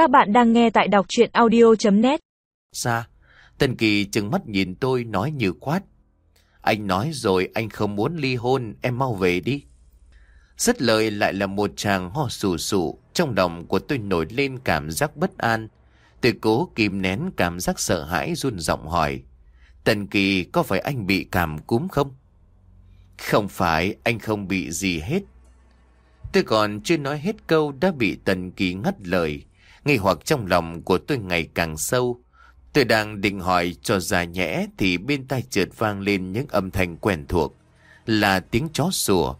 Các bạn đang nghe tại đọc chuyện audio.net xa Tân Kỳ chừng mắt nhìn tôi nói như quát. Anh nói rồi anh không muốn ly hôn, em mau về đi. Rất lời lại là một chàng ho sù sụ, trong lòng của tôi nổi lên cảm giác bất an. Tôi cố kìm nén cảm giác sợ hãi run giọng hỏi. Tần Kỳ có phải anh bị cảm cúm không? Không phải, anh không bị gì hết. Tôi còn chưa nói hết câu đã bị Tần Kỳ ngắt lời. Nghi hoặc trong lòng của tôi ngày càng sâu. Tôi đang định hỏi cho ra nhẽ thì bên tai chợt vang lên những âm thanh quen thuộc. Là tiếng chó sủa.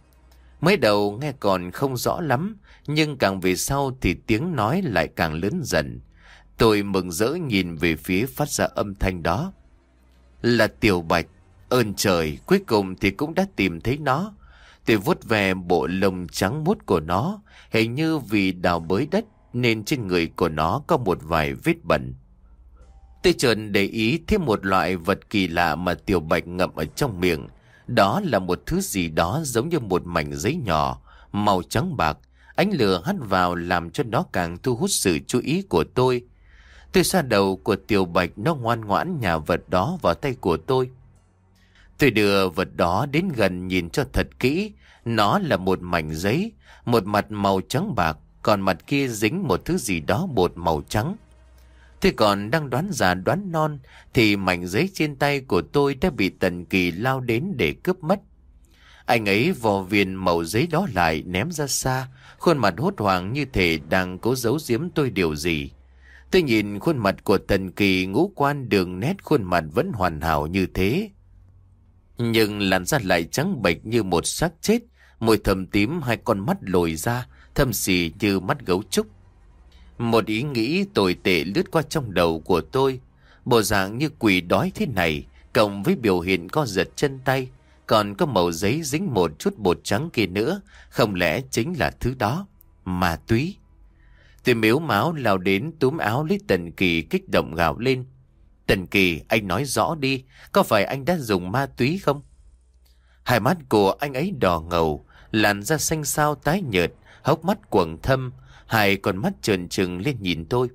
Mới đầu nghe còn không rõ lắm, nhưng càng về sau thì tiếng nói lại càng lớn dần. Tôi mừng rỡ nhìn về phía phát ra âm thanh đó. Là Tiểu Bạch, ơn trời, cuối cùng thì cũng đã tìm thấy nó. Tôi vuốt về bộ lông trắng mút của nó, hình như vì đào bới đất nên trên người của nó có một vài vết bẩn. Tôi chợt để ý thêm một loại vật kỳ lạ mà Tiểu Bạch ngậm ở trong miệng. Đó là một thứ gì đó giống như một mảnh giấy nhỏ, màu trắng bạc. Ánh lửa hắt vào làm cho nó càng thu hút sự chú ý của tôi. Tôi xa đầu của Tiểu Bạch nó ngoan ngoãn nhà vật đó vào tay của tôi. Tôi đưa vật đó đến gần nhìn cho thật kỹ. Nó là một mảnh giấy, một mặt màu trắng bạc, còn mặt kia dính một thứ gì đó bột màu trắng. Tôi còn đang đoán già đoán non thì mảnh giấy trên tay của tôi đã bị Tần Kỳ lao đến để cướp mất. Anh ấy vò viên màu giấy đó lại ném ra xa, khuôn mặt hốt hoảng như thể đang cố giấu giếm tôi điều gì. Tôi nhìn khuôn mặt của Tần Kỳ ngũ quan đường nét khuôn mặt vẫn hoàn hảo như thế. Nhưng làn da lại trắng bệch như một xác chết, môi thầm tím hai con mắt lồi ra, thâm xì như mắt gấu trúc. Một ý nghĩ tồi tệ lướt qua trong đầu của tôi. Bộ dạng như quỷ đói thế này, cộng với biểu hiện co giật chân tay, còn có màu giấy dính một chút bột trắng kia nữa, không lẽ chính là thứ đó? Ma túy. Tôi miếu máu lao đến túm áo lấy Tần Kỳ kích động gào lên. Tần Kỳ, anh nói rõ đi, có phải anh đã dùng ma túy không? Hai mắt của anh ấy đỏ ngầu, làn da xanh xao tái nhợt, hốc mắt quầng thâm, hai con mắt trợn trừng lên nhìn tôi.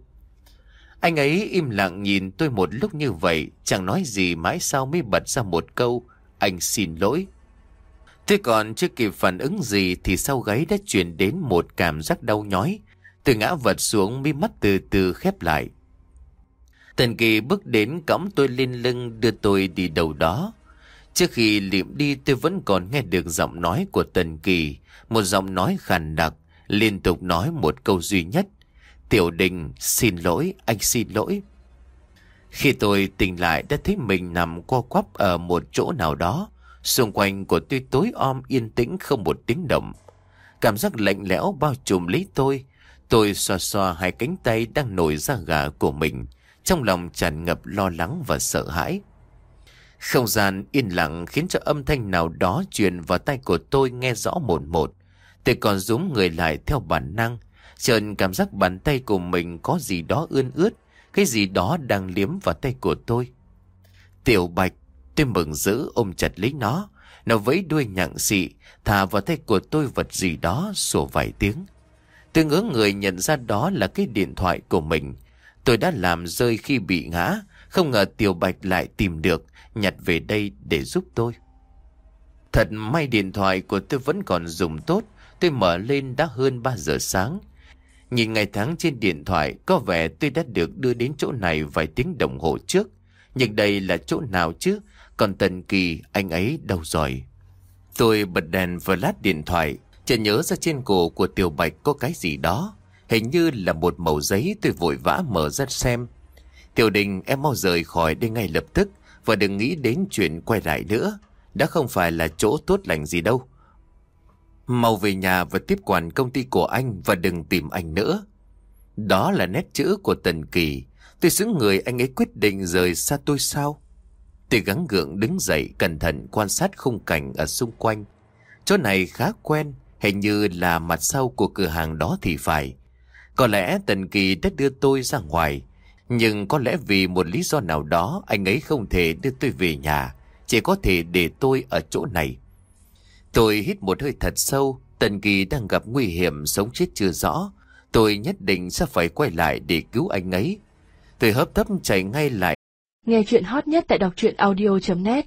Anh ấy im lặng nhìn tôi một lúc như vậy, chẳng nói gì mãi sau mới bật ra một câu, anh xin lỗi. Thế còn chưa kịp phản ứng gì thì sau gáy đã chuyển đến một cảm giác đau nhói. Từ ngã vật xuống mi mắt từ từ khép lại. Tần Kỳ bước đến cõng tôi lên lưng đưa tôi đi đầu đó. Trước khi liệm đi tôi vẫn còn nghe được giọng nói của Tần Kỳ, một giọng nói khàn đặc, liên tục nói một câu duy nhất. Tiểu Đình, xin lỗi, anh xin lỗi. Khi tôi tỉnh lại đã thấy mình nằm co quắp ở một chỗ nào đó. Xung quanh của tôi tối om yên tĩnh không một tiếng động. Cảm giác lạnh lẽo bao trùm lấy tôi. Tôi xoa xoa hai cánh tay đang nổi ra gà của mình. Trong lòng tràn ngập lo lắng và sợ hãi. Không gian yên lặng khiến cho âm thanh nào đó truyền vào tay của tôi nghe rõ một một. Tôi còn rúm người lại theo bản năng. Trần cảm giác bàn tay của mình có gì đó ươn ướt. Cái gì đó đang liếm vào tay của tôi. Tiểu Bạch, tôi mừng rỡ ôm chặt lấy nó. Nó vẫy đuôi nhặng xị, thả vào tay của tôi vật gì đó, sổ vài tiếng. Tôi ngỡ người nhận ra đó là cái điện thoại của mình. Tôi đã làm rơi khi bị ngã, không ngờ Tiểu Bạch lại tìm được, nhặt về đây để giúp tôi. Thật may điện thoại của tôi vẫn còn dùng tốt, tôi mở lên đã hơn 3 giờ sáng. Nhìn ngày tháng trên điện thoại, có vẻ tôi đã được đưa đến chỗ này vài tiếng đồng hồ trước. Nhưng đây là chỗ nào chứ? Còn Tần Kỳ, anh ấy đâu rồi? Tôi bật đèn và lát điện thoại, chợt nhớ ra trên cổ của Tiểu Bạch có cái gì đó. Hình như là một mẩu giấy tôi vội vã mở ra xem. Tiểu Đình em mau rời khỏi đây ngay lập tức và đừng nghĩ đến chuyện quay lại nữa. Đã không phải là chỗ tốt lành gì đâu. Mau về nhà và tiếp quản công ty của anh và đừng tìm anh nữa. Đó là nét chữ của Tần Kỳ. Tôi xứng người anh ấy quyết định rời xa tôi sao? Tôi gắng gượng đứng dậy cẩn thận quan sát khung cảnh ở xung quanh. Chỗ này khá quen, hình như là mặt sau của cửa hàng đó thì phải. Có lẽ Tần Kỳ đã đưa tôi ra ngoài, nhưng có lẽ vì một lý do nào đó anh ấy không thể đưa tôi về nhà, chỉ có thể để tôi ở chỗ này. Tôi hít một hơi thật sâu, Tần Kỳ đang gặp nguy hiểm sống chết chưa rõ. Tôi nhất định sẽ phải quay lại để cứu anh ấy. Tôi hấp tấp chạy ngay lại. Nghe chuyện hot nhất tại đọc truyện audio.net